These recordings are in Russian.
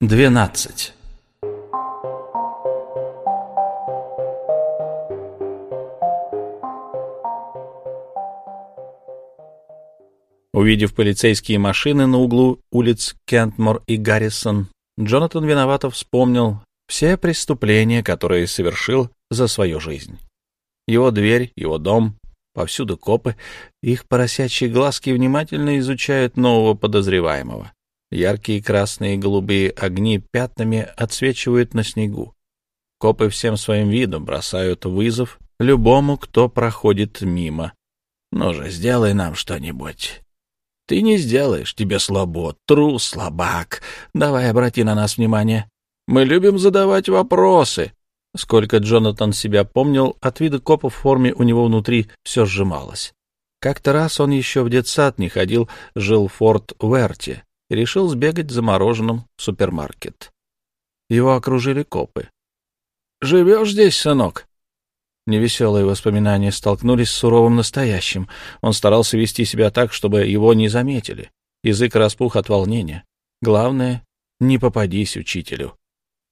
12. Увидев полицейские машины на углу улиц Кентмор и Гаррисон, Джонатан виновато вспомнил все преступления, которые совершил за свою жизнь. Его дверь, его дом, повсюду копы, их поросячьи глазки внимательно изучают нового подозреваемого. Яркие красные и голубые огни пятнами отсвечивают на снегу. Копы всем своим видом бросают вызов любому, кто проходит мимо. «Ну же, сделай нам что-нибудь». «Ты не сделаешь, тебе слабо, трус, слабак. Давай обрати на нас внимание. Мы любим задавать вопросы». Сколько Джонатан себя помнил, от вида копа в форме у него внутри все сжималось. Как-то раз он еще в детсад не ходил, жил в Форт Уэрте, и решил сбегать за мороженым в супермаркет. Его окружили копы. «Живешь здесь, сынок?» Невеселые воспоминания столкнулись с суровым настоящим. Он старался вести себя так, чтобы его не заметили. Язык распух от волнения. Главное, не попадись учителю.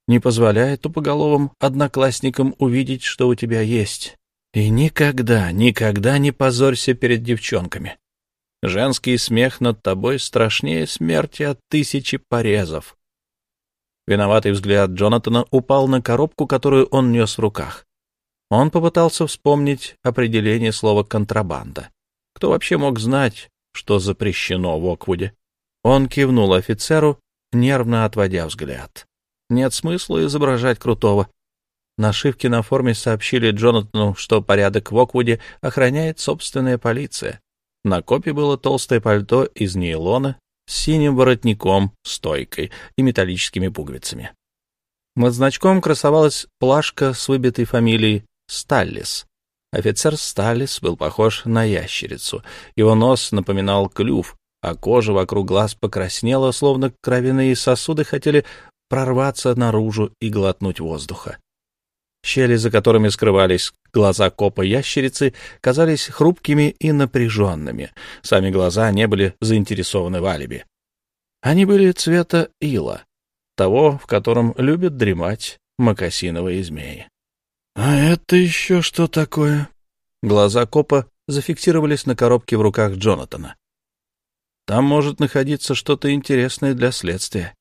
Не позволяй тупоголовым одноклассникам увидеть, что у тебя есть. И никогда, никогда не позорься перед девчонками. Женский смех над тобой страшнее смерти от тысячи порезов. Виноватый взгляд Джонатана упал на коробку, которую он нес в руках. Он попытался вспомнить определение слова «контрабанда». Кто вообще мог знать, что запрещено в Оквуде? Он кивнул офицеру, нервно отводя взгляд. Нет смысла изображать крутого. Нашивки на форме сообщили Джонатану, что порядок в Оквуде охраняет собственная полиция. На копе было толстое пальто из нейлона с синим воротником, стойкой и металлическими пуговицами. Над значком красовалась плашка с выбитой фамилией Сталлис. Офицер Сталлис был похож на ящерицу. Его нос напоминал клюв, а кожа вокруг глаз покраснела, словно кровяные сосуды хотели прорваться наружу и глотнуть воздуха. Щели, за которыми скрывались глаза копа ящерицы, казались хрупкими и напряженными. Сами глаза не были заинтересованы в алиби. Они были цвета ила, того, в котором любят дремать мокасиновые змеи. — А это еще что такое? Глаза копа зафиксировались на коробке в руках Джонатана. Там может находиться что-то интересное для следствия.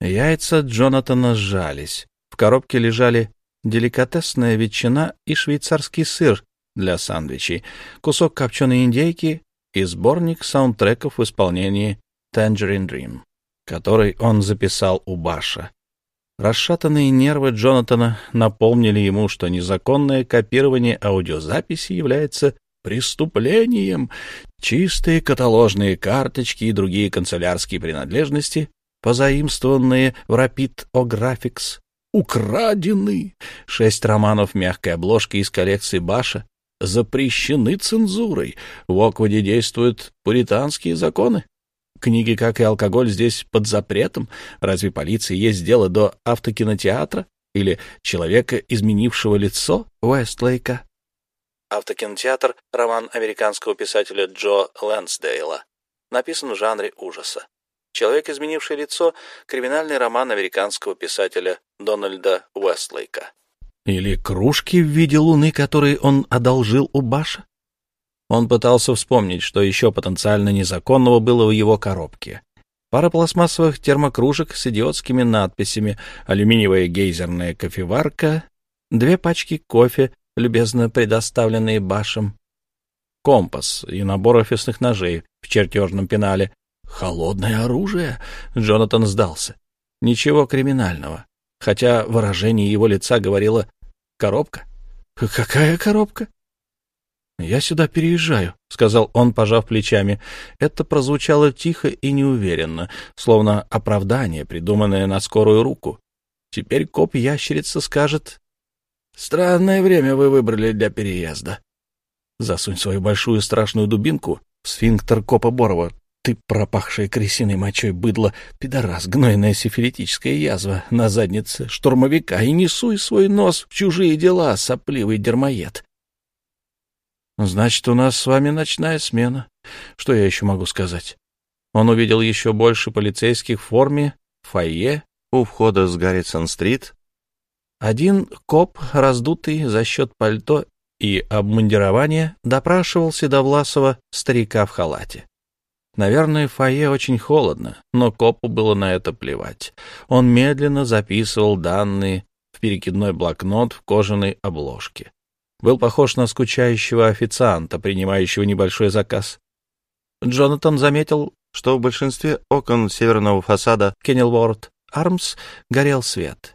Яйца Джонатана сжались. В коробке лежали деликатесная ветчина и швейцарский сыр для сандвичей, кусок копченой индейки и сборник саундтреков в исполнении Tangerine Dream, который он записал у Баша. Расшатанные нервы Джонатана напомнили ему, что незаконное копирование аудиозаписи является преступлением. Чистые каталожные карточки и другие канцелярские принадлежности позаимствованные в Rapid Graphics, украдены. Шесть романов мягкой обложки из коллекции Баша запрещены цензурой. В Оквуде действуют пуританские законы. Книги, как и алкоголь, здесь под запретом. Разве полиции есть дело до автокинотеатра или человека, изменившего лицо Уэстлейка? Автокинотеатр — роман американского писателя Джо Лэнсдейла. Написан в жанре ужаса. «Человек, изменивший лицо» — криминальный роман американского писателя Дональда Уэстлейка. Или кружки в виде луны, которые он одолжил у Баша? Он пытался вспомнить, что еще потенциально незаконного было в его коробке. Пара пластмассовых термокружек с идиотскими надписями, алюминиевая гейзерная кофеварка, две пачки кофе, любезно предоставленные Башем, компас и набор офисных ножей в чертежном пенале, Холодное оружие? Джонатан сдался. Ничего криминального. Хотя выражение его лица говорило «коробка». «Какая коробка?» «Я сюда переезжаю», — сказал он, пожав плечами. Это прозвучало тихо и неуверенно, словно оправдание, придуманное на скорую руку. Теперь коп-ящерица скажет «Странное время вы выбрали для переезда». Засунь свою большую страшную дубинку в сфинктер копа Борова, ты пропахшая крысиной мочой быдло, пидорас, гнойная сифилитическая язва на заднице штурмовика, и не суй свой нос в чужие дела, сопливый дермоед. Значит, у нас с вами ночная смена. Что я еще могу сказать? Он увидел еще больше полицейских в форме, в фойе у входа с Гаррисон-стрит один коп, раздутый за счет пальто и обмундирования, допрашивал Седовласова старика в халате. Наверное, в фойе очень холодно, но копу было на это плевать. Он медленно записывал данные в перекидной блокнот в кожаной обложке. Был похож на скучающего официанта, принимающего небольшой заказ. Джонатан заметил, что в большинстве окон северного фасада Кеннелворд Армс горел свет.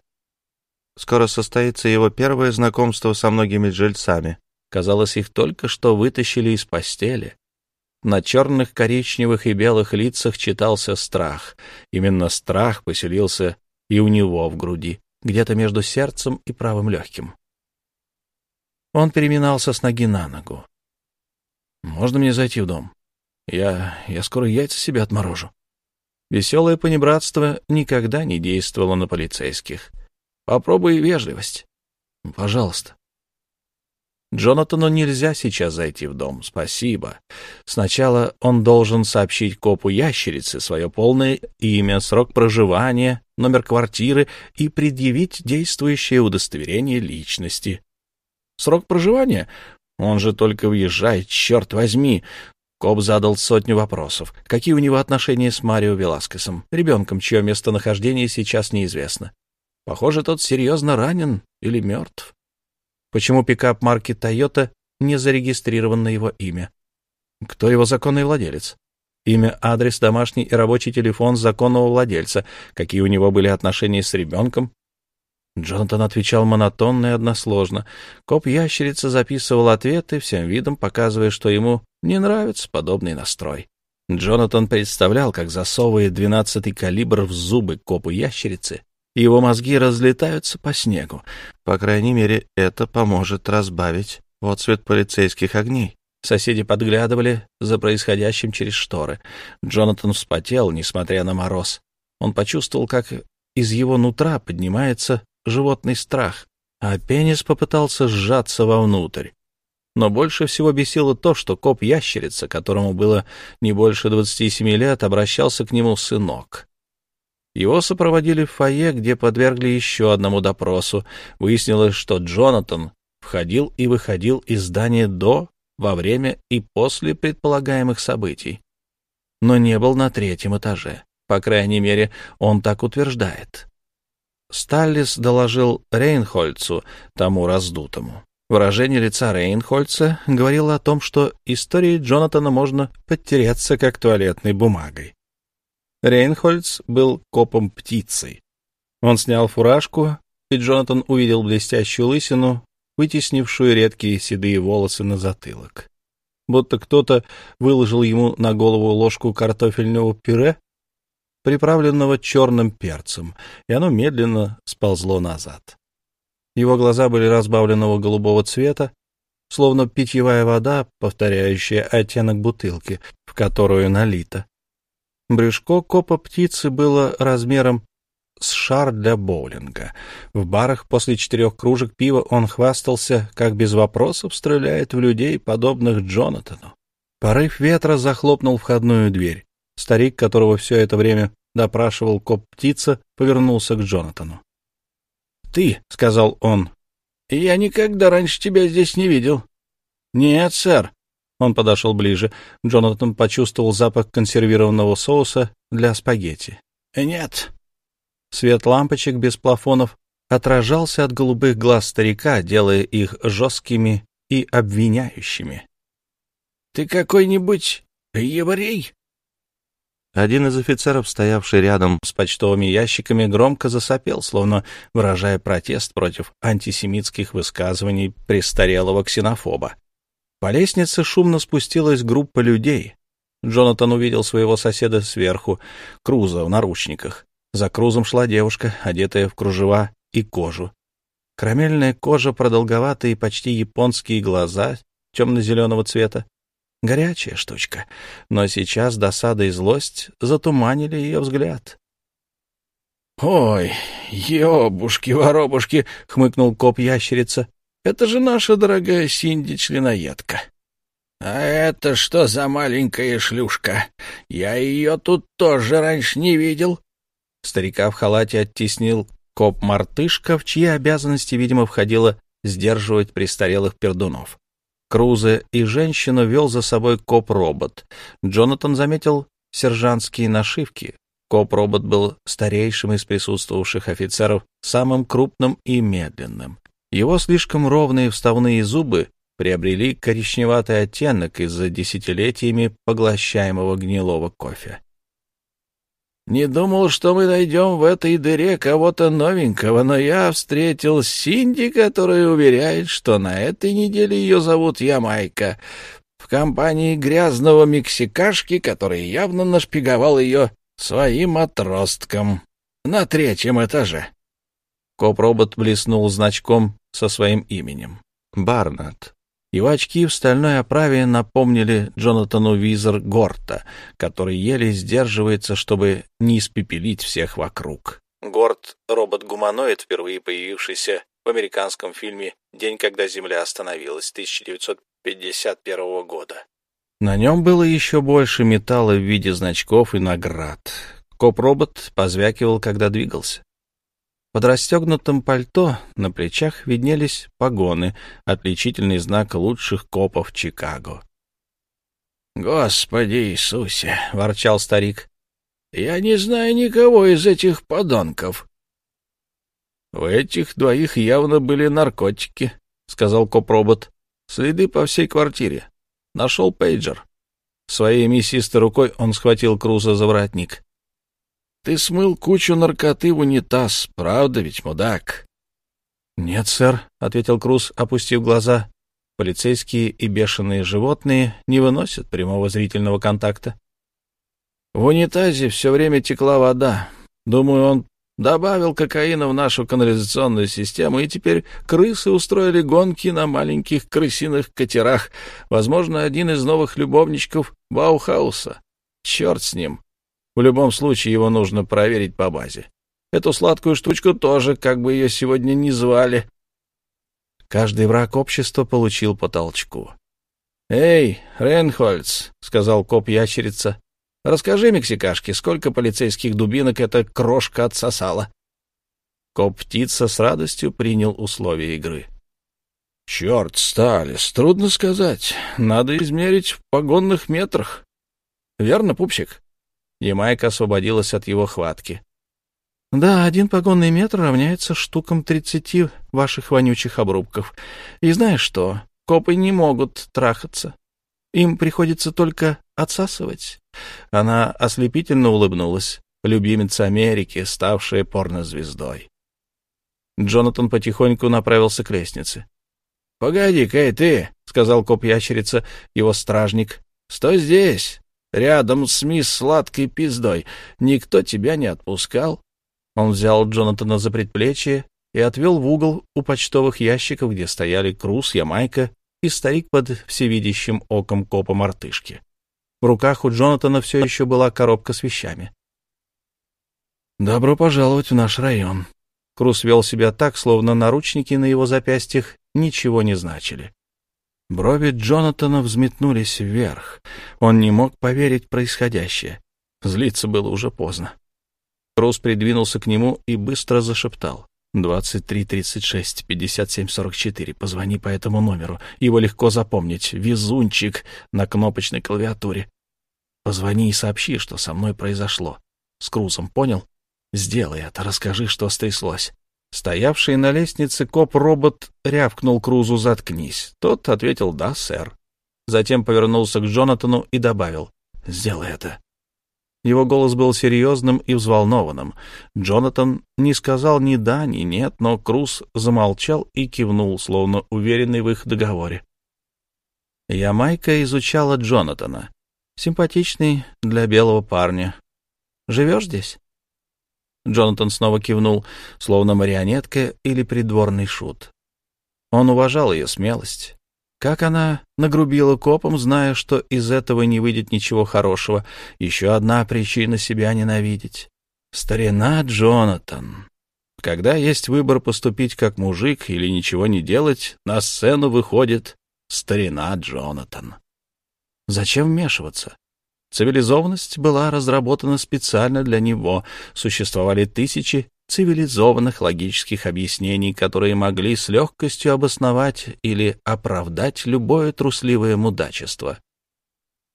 Скоро состоится его первое знакомство со многими жильцами. Казалось, их только что вытащили из постели. На черных, коричневых и белых лицах читался страх. Именно страх поселился и у него в груди, где-то между сердцем и правым легким. Он переминался с ноги на ногу. «Можно мне зайти в дом? Я... я скоро яйца себе отморожу». Веселое понебратство никогда не действовало на полицейских — Попробуй вежливость. Пожалуйста. Джонатану нельзя сейчас зайти в дом. Спасибо. Сначала он должен сообщить копу ящерицы свое полное имя, срок проживания, номер квартиры и предъявить действующее удостоверение личности. Срок проживания? Он же только въезжает, черт возьми. Коп задал сотню вопросов. Какие у него отношения с Марио Веласкесом, ребенком, чье местонахождение сейчас неизвестно? Похоже, тот серьезно ранен или мертв. Почему пикап марки Toyota не зарегистрирован на его имя? Кто его законный владелец? Имя, адрес, домашний и рабочий телефон законного владельца. Какие у него были отношения с ребенком? Джонатан отвечал монотонно и односложно. Коп-ящерица записывал ответы, всем видом показывая, что ему не нравится подобный настрой. Джонатан представлял, как засовывает двенадцатый калибр в зубы копу-ящерицы его мозги разлетаются по снегу. По крайней мере, это поможет разбавить отцвет полицейских огней. Соседи подглядывали за происходящим через шторы. Джонатан вспотел, несмотря на мороз. Он почувствовал, как из его нутра поднимается животный страх, а пенис попытался сжаться вовнутрь. Но больше всего бесило то, что коп-ящерица, которому было не больше двадцати семи лет, обращался к нему сынок. Его сопроводили в фойе, где подвергли еще одному допросу. Выяснилось, что Джонатан входил и выходил из здания до, во время и после предполагаемых событий, но не был на третьем этаже. По крайней мере, он так утверждает. Сталлис доложил Рейнхольцу, тому раздутому. Выражение лица Рейнхольца говорило о том, что истории Джонатана можно подтереться как туалетной бумагой. Рейнхольц был копом-птицей. Он снял фуражку, и Джонатан увидел блестящую лысину, вытеснившую редкие седые волосы на затылок. Будто кто-то выложил ему на голову ложку картофельного пюре, приправленного черным перцем, и оно медленно сползло назад. Его глаза были разбавленного голубого цвета, словно питьевая вода, повторяющая оттенок бутылки, в которую налито. Брюшко копа птицы было размером с шар для боулинга. В барах после четырех кружек пива он хвастался, как без вопросов стреляет в людей, подобных Джонатану. Порыв ветра захлопнул входную дверь. Старик, которого все это время допрашивал коп-птица, повернулся к Джонатану. — Ты, — сказал он, — я никогда раньше тебя здесь не видел. — Нет, сэр, он подошел ближе. Джонатан почувствовал запах консервированного соуса для спагетти. «Нет». Свет лампочек без плафонов отражался от голубых глаз старика, делая их жесткими и обвиняющими. «Ты какой-нибудь еврей?» Один из офицеров, стоявший рядом с почтовыми ящиками, громко засопел, словно выражая протест против антисемитских высказываний престарелого ксенофоба. По лестнице шумно спустилась группа людей. Джонатан увидел своего соседа сверху, Круза в наручниках. За Крузом шла девушка, одетая в кружева и кожу. Карамельная кожа, продолговатые, почти японские глаза темно-зеленого цвета. Горячая штучка, но сейчас досада и злость затуманили ее взгляд. — Ой, ёбушки-воробушки! — хмыкнул коп-ящерица. Это же наша дорогая Синди-членоедка. А это что за маленькая шлюшка? Я ее тут тоже раньше не видел. Старика в халате оттеснил коп-мартышка, в чьи обязанности, видимо, входило сдерживать престарелых пердунов. Круза и женщину вел за собой коп-робот. Джонатан заметил сержантские нашивки. Коп-робот был старейшим из присутствовавших офицеров, самым крупным и медленным. Его слишком ровные вставные зубы приобрели коричневатый оттенок из-за десятилетиями поглощаемого гнилого кофе. «Не думал, что мы найдем в этой дыре кого-то новенького, но я встретил Синди, которая уверяет, что на этой неделе ее зовут Ямайка, в компании грязного мексикашки, который явно нашпиговал ее своим отростком на третьем этаже». Коп-робот блеснул значком со своим именем. Барнетт. Его очки в стальной оправе напомнили Джонатану Визер Горта, который еле сдерживается, чтобы не испепелить всех вокруг. Горт — робот-гуманоид, впервые появившийся в американском фильме «День, когда Земля остановилась» 1951 года. На нем было еще больше металла в виде значков и наград. Коп-робот позвякивал, когда двигался. Под расстегнутым пальто на плечах виднелись погоны, отличительный знак лучших копов Чикаго. «Господи Иисусе!» — ворчал старик. «Я не знаю никого из этих подонков». «У этих двоих явно были наркотики», — сказал коп-робот. «Следы по всей квартире. Нашел пейджер». Своей мясистой рукой он схватил Круза за воротник. Ты смыл кучу наркоты в унитаз, правда ведь, мудак? — Нет, сэр, — ответил Круз, опустив глаза. Полицейские и бешеные животные не выносят прямого зрительного контакта. В унитазе все время текла вода. Думаю, он добавил кокаина в нашу канализационную систему, и теперь крысы устроили гонки на маленьких крысиных катерах. Возможно, один из новых любовничков Баухауса. Черт с ним. В любом случае его нужно проверить по базе. Эту сладкую штучку тоже, как бы ее сегодня ни звали. Каждый враг общества получил по толчку. «Эй, Рейнхольц», — сказал коп-ящерица, — «расскажи мексикашке, сколько полицейских дубинок эта крошка отсосала». Коп-птица с радостью принял условия игры. «Черт, Сталис, трудно сказать. Надо измерить в погонных метрах. Верно, пупсик?» Ямайка освободилась от его хватки. «Да, один погонный метр равняется штукам тридцати ваших вонючих обрубков. И знаешь что? Копы не могут трахаться. Им приходится только отсасывать». Она ослепительно улыбнулась, любимица Америки, ставшая порнозвездой. Джонатан потихоньку направился к лестнице. — Погоди-ка, ты, — сказал коп-ящерица, его стражник. — Стой здесь. Рядом с мисс сладкой пиздой. Никто тебя не отпускал. Он взял Джонатана за предплечье и отвел в угол у почтовых ящиков, где стояли Круз, Ямайка и старик под всевидящим оком копа мартышки. В руках у Джонатана все еще была коробка с вещами. «Добро пожаловать в наш район». Круз вел себя так, словно наручники на его запястьях ничего не значили. Брови Джонатана взметнулись вверх. Он не мог поверить в происходящее. Злиться было уже поздно. Круз придвинулся к нему и быстро зашептал. «Двадцать три тридцать шесть пятьдесят семь сорок четыре. Позвони по этому номеру. Его легко запомнить. Везунчик на кнопочной клавиатуре. Позвони и сообщи, что со мной произошло. С Крузом, понял? Сделай это, расскажи, что стряслось. Стоявший на лестнице коп-робот рявкнул Крузу «Заткнись». Тот ответил «Да, сэр». Затем повернулся к Джонатану и добавил «Сделай это». Его голос был серьезным и взволнованным. Джонатан не сказал ни да, ни нет, но Круз замолчал и кивнул, словно уверенный в их договоре. Ямайка изучала Джонатана. Симпатичный для белого парня. «Живешь здесь?» Джонатан снова кивнул, словно марионетка или придворный шут. Он уважал ее смелость. Как она нагрубила копом, зная, что из этого не выйдет ничего хорошего. Еще одна причина себя ненавидеть. Старина Джонатан. Когда есть выбор поступить как мужик или ничего не делать, на сцену выходит старина Джонатан. Зачем вмешиваться? Цивилизованность была разработана специально для него. Существовали тысячи цивилизованных логических объяснений, которые могли с легкостью обосновать или оправдать любое трусливое мудачество.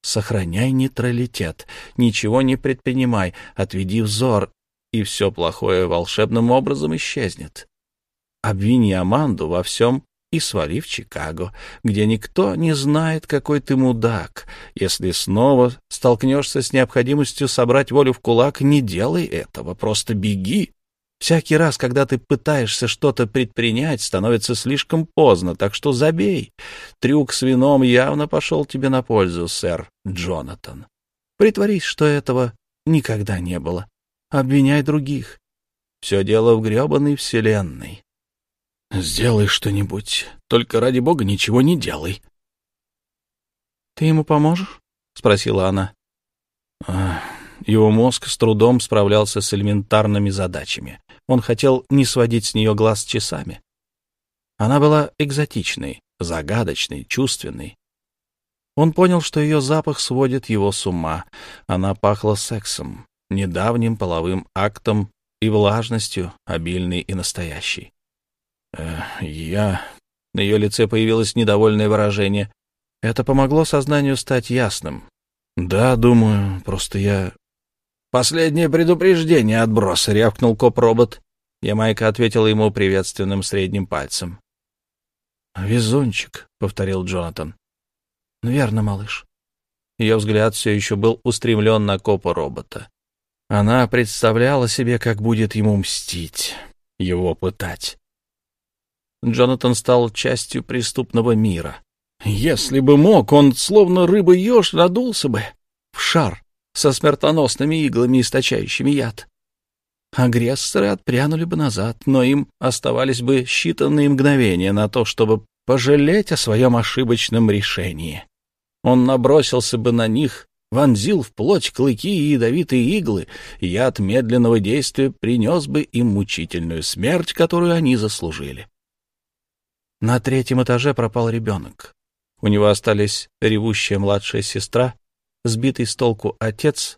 Сохраняй нейтралитет, ничего не предпринимай, отведи взор, и все плохое волшебным образом исчезнет. Обвини Аманду во всем и свали в Чикаго, где никто не знает, какой ты мудак. Если снова столкнешься с необходимостью собрать волю в кулак, не делай этого, просто беги. Всякий раз, когда ты пытаешься что-то предпринять, становится слишком поздно, так что забей. Трюк с вином явно пошел тебе на пользу, сэр Джонатан. Притворись, что этого никогда не было. Обвиняй других. Все дело в гребаной вселенной. Сделай что-нибудь. Только ради бога ничего не делай. — Ты ему поможешь? — спросила она. Его мозг с трудом справлялся с элементарными задачами. Он хотел не сводить с нее глаз часами. Она была экзотичной, загадочной, чувственной. Он понял, что ее запах сводит его с ума. Она пахла сексом, недавним половым актом и влажностью, обильной и настоящей. Э, «Я...» На ее лице появилось недовольное выражение. Это помогло сознанию стать ясным. «Да, думаю, просто я...» «Последнее предупреждение, отброс!» — рявкнул коп-робот. Ямайка ответила ему приветственным средним пальцем. «Везунчик», — повторил Джонатан. «Верно, малыш». Ее взгляд все еще был устремлен на копа-робота. Она представляла себе, как будет ему мстить, его пытать. Джонатан стал частью преступного мира. Если бы мог, он, словно рыба-еж, надулся бы в шар со смертоносными иглами, источающими яд. Агрессоры отпрянули бы назад, но им оставались бы считанные мгновения на то, чтобы пожалеть о своем ошибочном решении. Он набросился бы на них, вонзил в плоть клыки и ядовитые иглы, и яд медленного действия принес бы им мучительную смерть, которую они заслужили. На третьем этаже пропал ребенок. У него остались ревущая младшая сестра, сбитый с толку отец,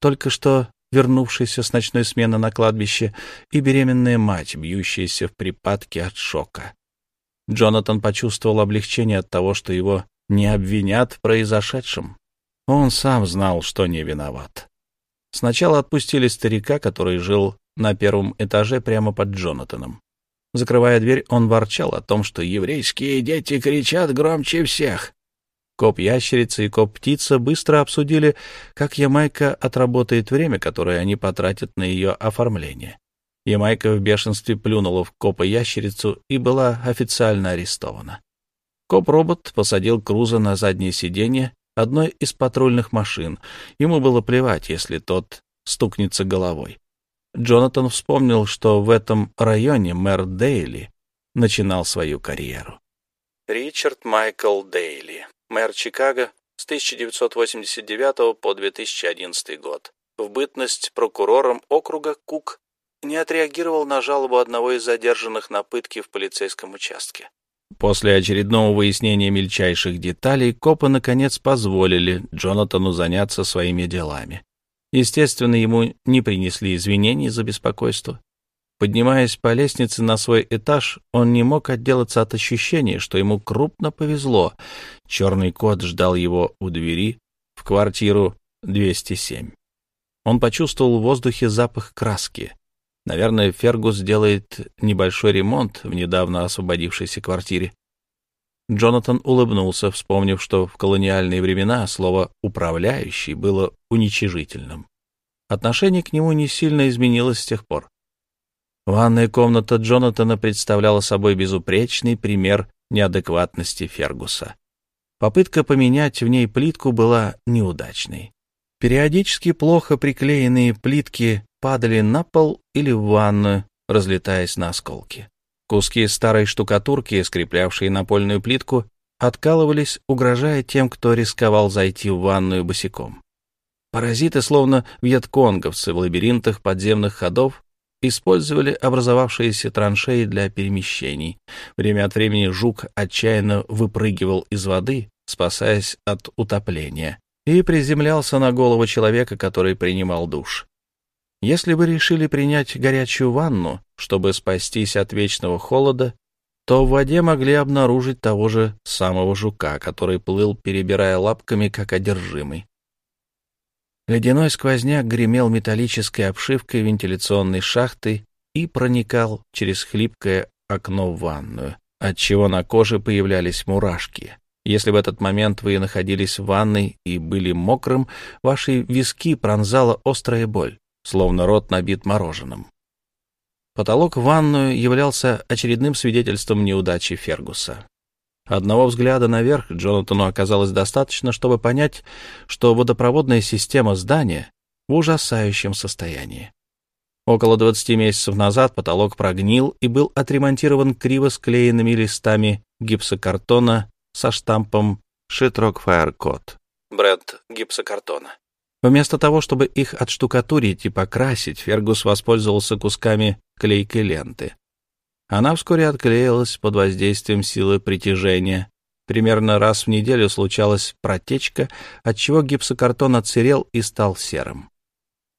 только что вернувшийся с ночной смены на кладбище, и беременная мать, бьющаяся в припадке от шока. Джонатан почувствовал облегчение от того, что его не обвинят в произошедшем. Он сам знал, что не виноват. Сначала отпустили старика, который жил на первом этаже прямо под Джонатаном. Закрывая дверь, он ворчал о том, что еврейские дети кричат громче всех. Коп-ящерица и коп-птица быстро обсудили, как Ямайка отработает время, которое они потратят на ее оформление. Ямайка в бешенстве плюнула в копа-ящерицу и была официально арестована. Коп-робот посадил Круза на заднее сиденье одной из патрульных машин. Ему было плевать, если тот стукнется головой. Джонатан вспомнил, что в этом районе мэр Дейли начинал свою карьеру. Ричард Майкл Дейли, мэр Чикаго с 1989 по 2011 год. В бытность прокурором округа Кук не отреагировал на жалобу одного из задержанных на пытки в полицейском участке. После очередного выяснения мельчайших деталей копы, наконец, позволили Джонатану заняться своими делами. Естественно, ему не принесли извинений за беспокойство. Поднимаясь по лестнице на свой этаж, он не мог отделаться от ощущения, что ему крупно повезло. Черный кот ждал его у двери в квартиру 207. Он почувствовал в воздухе запах краски. Наверное, Фергус делает небольшой ремонт в недавно освободившейся квартире. Джонатан улыбнулся, вспомнив, что в колониальные времена слово «управляющий» было уничижительным. Отношение к нему не сильно изменилось с тех пор. Ванная комната Джонатана представляла собой безупречный пример неадекватности Фергуса. Попытка поменять в ней плитку была неудачной. Периодически плохо приклеенные плитки падали на пол или в ванную, разлетаясь на осколки. Куски старой штукатурки, скреплявшие напольную плитку, откалывались, угрожая тем, кто рисковал зайти в ванную босиком. Паразиты, словно вьетконговцы в лабиринтах подземных ходов, использовали образовавшиеся траншеи для перемещений. Время от времени жук отчаянно выпрыгивал из воды, спасаясь от утопления. и приземлялся на голову человека, который принимал душ. Если вы решили принять горячую ванну, чтобы спастись от вечного холода, то в воде могли обнаружить того же самого жука, который плыл, перебирая лапками, как одержимый. Ледяной сквозняк гремел металлической обшивкой вентиляционной шахты и проникал через хлипкое окно в ванную, отчего на коже появлялись мурашки. Если в этот момент вы находились в ванной и были мокрым, ваши виски пронзала острая боль, словно рот набит мороженым. Потолок в ванную являлся очередным свидетельством неудачи Фергуса. Одного взгляда наверх Джонатану оказалось достаточно, чтобы понять, что водопроводная система здания в ужасающем состоянии. Около 20 месяцев назад потолок прогнил и был отремонтирован криво склеенными листами гипсокартона со штампом «Shitrock Fire Code» бренд гипсокартона. Вместо того, чтобы их отштукатурить и покрасить, Фергус воспользовался кусками клейкой ленты. Она вскоре отклеилась под воздействием силы притяжения. Примерно раз в неделю случалась протечка, отчего гипсокартон отсырел и стал серым.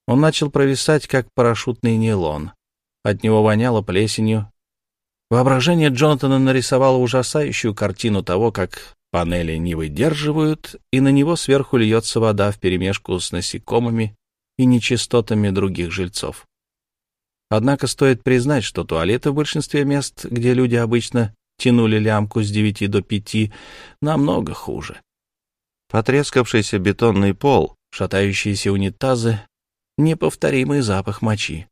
Он начал провисать, как парашютный нейлон. От него воняло плесенью. Воображение Джонатана нарисовало ужасающую картину того, как панели не выдерживают, и на него сверху льется вода вперемешку с насекомыми и нечистотами других жильцов. Однако стоит признать, что туалеты в большинстве мест, где люди обычно тянули лямку с девяти до пяти, намного хуже. Потрескавшийся бетонный пол, шатающиеся унитазы, неповторимый запах мочи.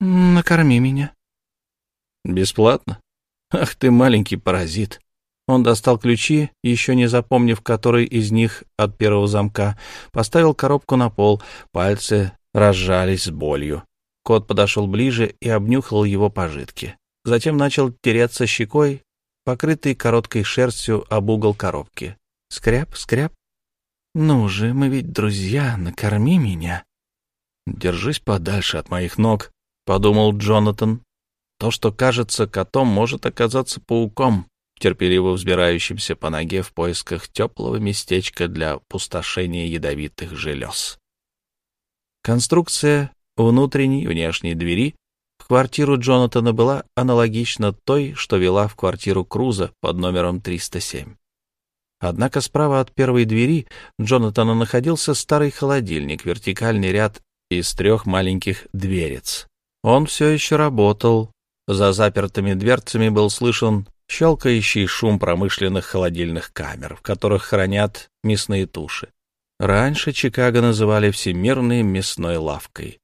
«Накорми меня». «Бесплатно? Ах ты, маленький паразит!» Он достал ключи, еще не запомнив, который из них от первого замка, поставил коробку на пол, пальцы разжались с болью. Кот подошел ближе и обнюхал его пожитки. Затем начал тереться щекой, покрытый короткой шерстью об угол коробки. Скряп, скряп. «Ну же, мы ведь друзья, накорми меня». «Держись подальше от моих ног», — подумал Джонатан. «То, что кажется котом, может оказаться пауком, терпеливо взбирающимся по ноге в поисках теплого местечка для пустошения ядовитых желез». Конструкция внутренней и внешней двери в квартиру Джонатана была аналогична той, что вела в квартиру Круза под номером 307. Однако справа от первой двери Джонатана находился старый холодильник, вертикальный ряд из трех маленьких дверец. Он все еще работал. За запертыми дверцами был слышен щелкающий шум промышленных холодильных камер, в которых хранят мясные туши. Раньше Чикаго называли всемирной мясной лавкой.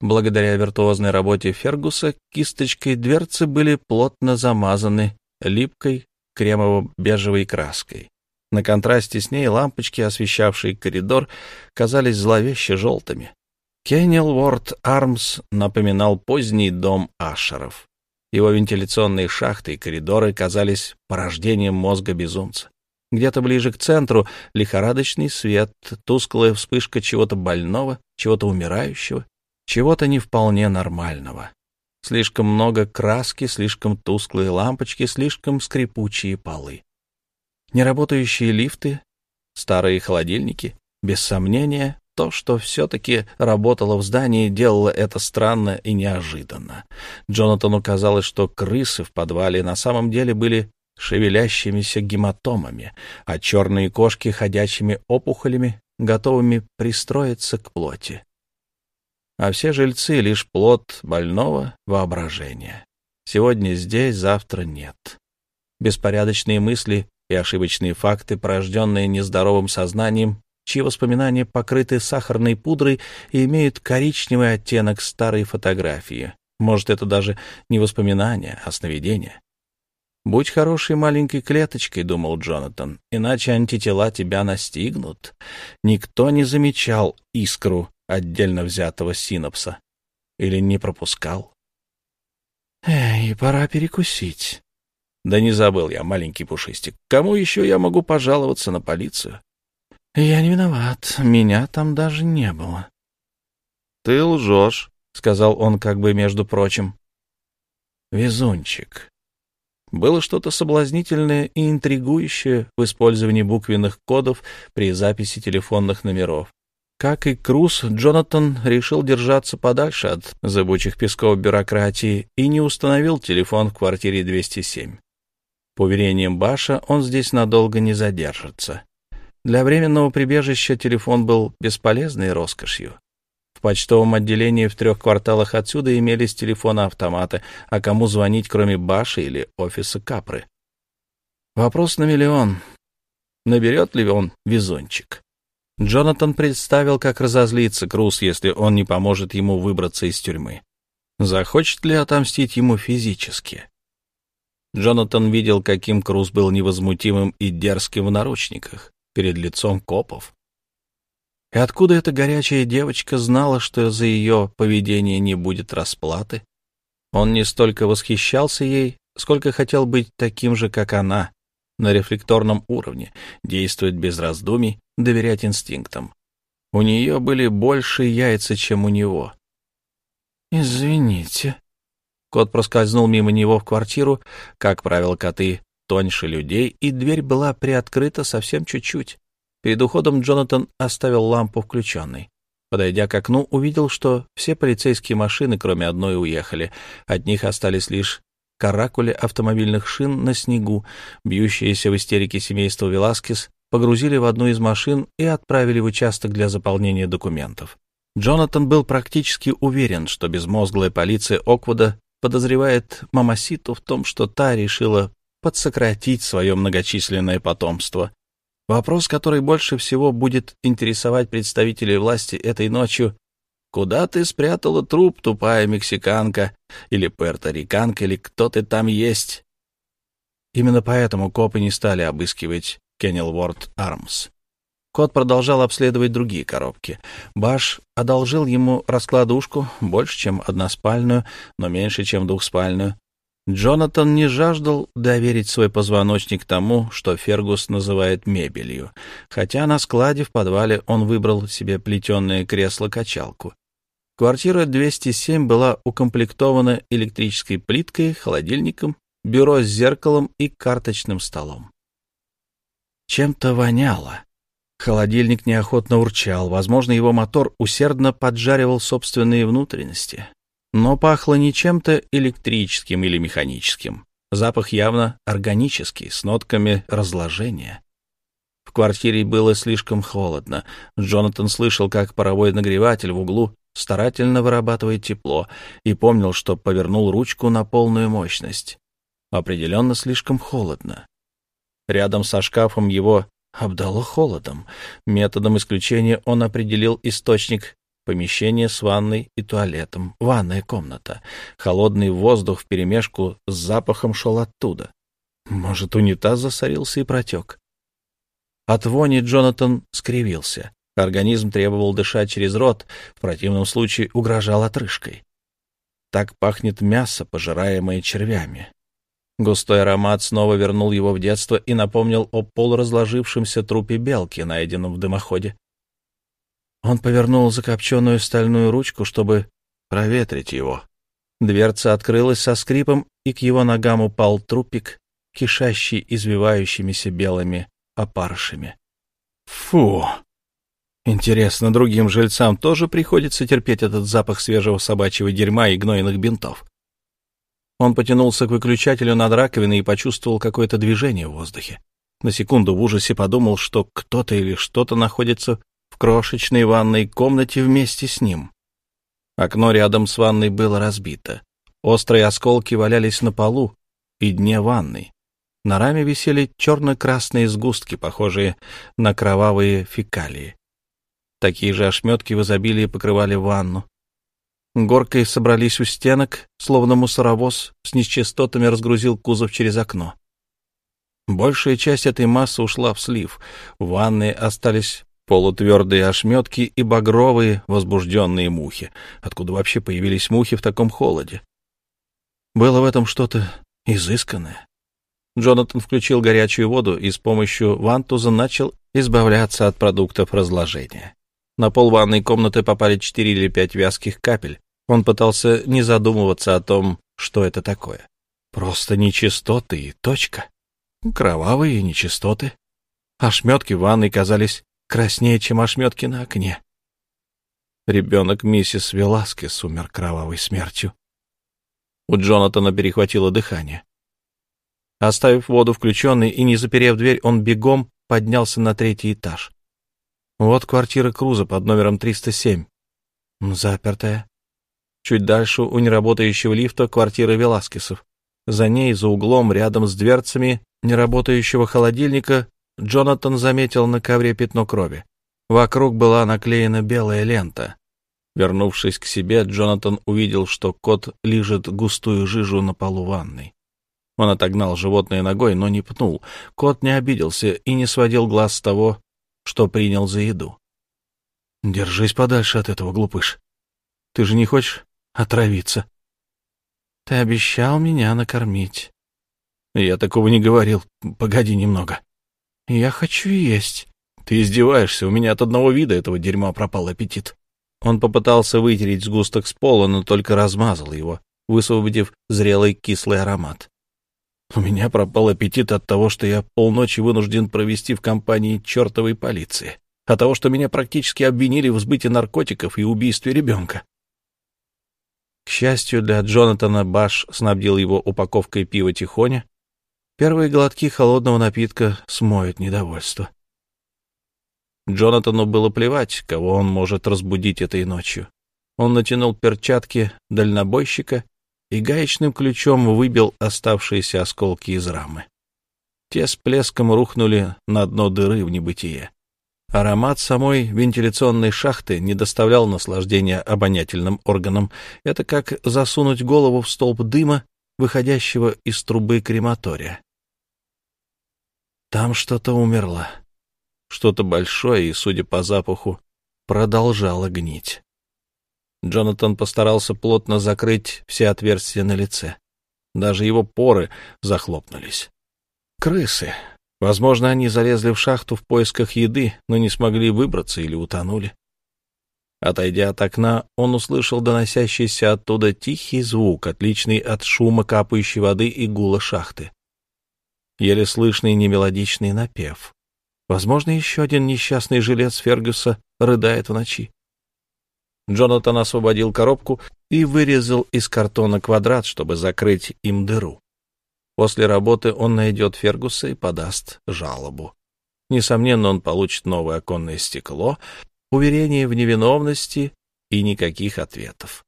Благодаря виртуозной работе Фергуса кисточкой дверцы были плотно замазаны липкой кремово-бежевой краской. На контрасте с ней лампочки, освещавшие коридор, казались зловеще желтыми. Кеннелворд Армс напоминал поздний дом Ашеров. Его вентиляционные шахты и коридоры казались порождением мозга безумца. Где-то ближе к центру лихорадочный свет, тусклая вспышка чего-то больного, чего-то умирающего, чего-то не вполне нормального. Слишком много краски, слишком тусклые лампочки, слишком скрипучие полы. Неработающие лифты, старые холодильники, без сомнения, то, что все-таки работало в здании, делало это странно и неожиданно. Джонатану казалось, что крысы в подвале на самом деле были шевелящимися гематомами, а черные кошки — ходячими опухолями, готовыми пристроиться к плоти а все жильцы — лишь плод больного воображения. Сегодня здесь, завтра нет. Беспорядочные мысли и ошибочные факты, порожденные нездоровым сознанием, чьи воспоминания покрыты сахарной пудрой и имеют коричневый оттенок старой фотографии. Может, это даже не воспоминания, а сновидения. «Будь хорошей маленькой клеточкой», — думал Джонатан, — «иначе антитела тебя настигнут». Никто не замечал искру отдельно взятого синапса. Или не пропускал. Эй, пора перекусить. Да не забыл я, маленький пушистик. Кому еще я могу пожаловаться на полицию? Я не виноват, меня там даже не было. Ты лжешь, — сказал он как бы между прочим. Везунчик. Было что-то соблазнительное и интригующее в использовании буквенных кодов при записи телефонных номеров. Как и Круз, Джонатан решил держаться подальше от зыбучих песков бюрократии и не установил телефон в квартире 207. По уверениям Баша, он здесь надолго не задержится. Для временного прибежища телефон был бесполезной роскошью. В почтовом отделении в трех кварталах отсюда имелись телефоны-автоматы, а кому звонить, кроме Баши или офиса Капры? Вопрос на миллион. Наберет ли он везунчик? Джонатан представил, как разозлится Круз, если он не поможет ему выбраться из тюрьмы. Захочет ли отомстить ему физически? Джонатан видел, каким Круз был невозмутимым и дерзким в наручниках перед лицом копов. И откуда эта горячая девочка знала, что за ее поведение не будет расплаты? Он не столько восхищался ей, сколько хотел быть таким же, как она, на рефлекторном уровне, действовать без раздумий, доверять инстинктам. У нее были больше яйца, чем у него. «Извините». Кот проскользнул мимо него в квартиру. Как правило, коты тоньше людей, и дверь была приоткрыта совсем чуть-чуть. Перед уходом Джонатан оставил лампу включенной. Подойдя к окну, увидел, что все полицейские машины, кроме одной, уехали. От них остались лишь каракули автомобильных шин на снегу, бьющиеся в истерике семейства Веласкес, погрузили в одну из машин и отправили в участок для заполнения документов. Джонатан был практически уверен, что безмозглая полиция Оквуда подозревает Мамаситу в том, что та решила подсократить свое многочисленное потомство. Вопрос, который больше всего будет интересовать представителей власти этой ночью, Куда ты спрятала труп, тупая мексиканка или пуэрториканка, или кто ты там есть? Именно поэтому копы не стали обыскивать Кеннелворд Армс. Кот продолжал обследовать другие коробки. Баш одолжил ему раскладушку, больше, чем односпальную, но меньше, чем двухспальную. Джонатан не жаждал доверить свой позвоночник тому, что Фергус называет мебелью, хотя на складе в подвале он выбрал себе плетеное кресло-качалку. Квартира 207 была укомплектована электрической плиткой, холодильником, бюро с зеркалом и карточным столом. Чем-то воняло. Холодильник неохотно урчал, возможно, его мотор усердно поджаривал собственные внутренности. Но пахло не чем-то электрическим или механическим. Запах явно органический, с нотками разложения. В квартире было слишком холодно. Джонатан слышал, как паровой нагреватель в углу старательно вырабатывает тепло, и помнил, что повернул ручку на полную мощность. Определенно слишком холодно. Рядом со шкафом его обдало холодом. Методом исключения он определил источник помещения с ванной и туалетом. Ванная комната. Холодный воздух вперемешку с запахом шел оттуда. Может, унитаз засорился и протек. От вони Джонатан скривился. Организм требовал дышать через рот, в противном случае угрожал отрыжкой. Так пахнет мясо, пожираемое червями. Густой аромат снова вернул его в детство и напомнил о полуразложившемся трупе белки, найденном в дымоходе. Он повернул закопченную стальную ручку, чтобы проветрить его. Дверца открылась со скрипом, и к его ногам упал трупик, кишащий извивающимися белыми опарышами. «Фу!» Интересно, другим жильцам тоже приходится терпеть этот запах свежего собачьего дерьма и гнойных бинтов? Он потянулся к выключателю над раковиной и почувствовал какое-то движение в воздухе. На секунду в ужасе подумал, что кто-то или что-то находится в крошечной ванной комнате вместе с ним. Окно рядом с ванной было разбито. Острые осколки валялись на полу и дне ванной. На раме висели черно-красные сгустки, похожие на кровавые фекалии. Такие же ошметки в изобилии покрывали ванну. Горкой собрались у стенок, словно мусоровоз с нечистотами разгрузил кузов через окно. Большая часть этой массы ушла в слив. В ванной остались полутвердые ошметки и багровые возбужденные мухи. Откуда вообще появились мухи в таком холоде? Было в этом что-то изысканное. Джонатан включил горячую воду и с помощью вантуза начал избавляться от продуктов разложения. На пол ванной комнаты попали четыре или пять вязких капель. Он пытался не задумываться о том, что это такое. Просто нечистоты и точка. Кровавые нечистоты. Ошметки в ванной казались краснее, чем ошметки на окне. Ребенок миссис Веласкес умер кровавой смертью. У Джонатана перехватило дыхание. Оставив воду включенной и не заперев дверь, он бегом поднялся на третий этаж. Вот квартира Круза под номером 307. Запертая. Чуть дальше у неработающего лифта квартира Веласкесов. За ней, за углом, рядом с дверцами неработающего холодильника, Джонатан заметил на ковре пятно крови. Вокруг была наклеена белая лента. Вернувшись к себе, Джонатан увидел, что кот лижет густую жижу на полу ванной. Он отогнал животное ногой, но не пнул. Кот не обиделся и не сводил глаз с того, что принял за еду. «Держись подальше от этого, глупыш. Ты же не хочешь отравиться?» «Ты обещал меня накормить». «Я такого не говорил. Погоди немного». «Я хочу есть». «Ты издеваешься, у меня от одного вида этого дерьма пропал аппетит». Он попытался вытереть сгусток с пола, но только размазал его, высвободив зрелый кислый аромат. «У меня пропал аппетит от того, что я полночи вынужден провести в компании чертовой полиции, от того, что меня практически обвинили в сбытии наркотиков и убийстве ребенка». К счастью для Джонатана, Баш снабдил его упаковкой пива Тихоня. Первые глотки холодного напитка смоют недовольство. Джонатану было плевать, кого он может разбудить этой ночью. Он натянул перчатки дальнобойщика и гаечным ключом выбил оставшиеся осколки из рамы. Те с плеском рухнули на дно дыры в небытие. Аромат самой вентиляционной шахты не доставлял наслаждения обонятельным органам. Это как засунуть голову в столб дыма, выходящего из трубы крематория. Там что-то умерло что-то большое и, судя по запаху, продолжало гнить. Джонатан постарался плотно закрыть все отверстия на лице. Даже его поры захлопнулись. Крысы. Возможно, они залезли в шахту в поисках еды, но не смогли выбраться или утонули. Отойдя от окна, он услышал доносящийся оттуда тихий звук, отличный от шума капающей воды и гула шахты. Еле слышный немелодичный напев. Возможно, еще один несчастный жилец Фергюса рыдает в ночи. Джонатан освободил коробку и вырезал из картона квадрат, чтобы закрыть им дыру. После работы он найдет Фергуса и подаст жалобу. Несомненно, он получит новое оконное стекло, уверение в невиновности и никаких ответов.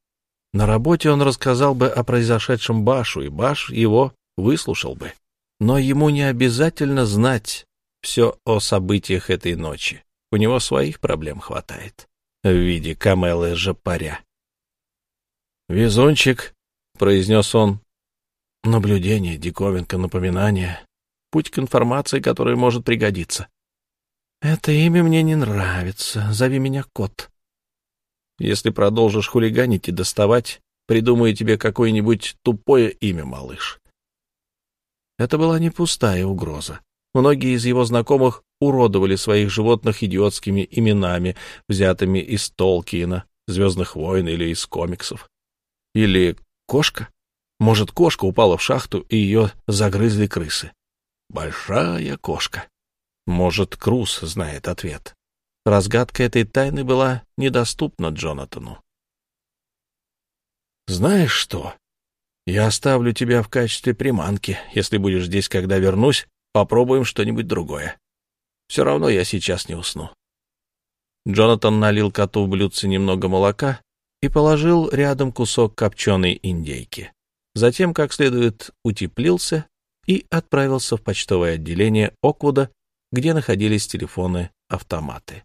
На работе он рассказал бы о произошедшем Башу, и Баш его выслушал бы. Но ему не обязательно знать, все о событиях этой ночи. У него своих проблем хватает в виде камелы жопаря. «Везунчик», — произнес он. «Наблюдение, диковинка, напоминание, путь к информации, которая может пригодиться». «Это имя мне не нравится. Зови меня Кот». «Если продолжишь хулиганить и доставать, придумаю тебе какое-нибудь тупое имя, малыш». Это была не пустая угроза. Многие из его знакомых уродовали своих животных идиотскими именами, взятыми из Толкиена, «Звездных войн» или из комиксов. Или кошка. Может, кошка упала в шахту, и ее загрызли крысы. Большая кошка. Может, Круз знает ответ. Разгадка этой тайны была недоступна Джонатану. «Знаешь что? Я оставлю тебя в качестве приманки. Если будешь здесь, когда вернусь, Попробуем что-нибудь другое. Все равно я сейчас не усну. Джонатан налил коту в блюдце немного молока и положил рядом кусок копченой индейки. Затем, как следует, утеплился и отправился в почтовое отделение Оквуда, где находились телефоны-автоматы.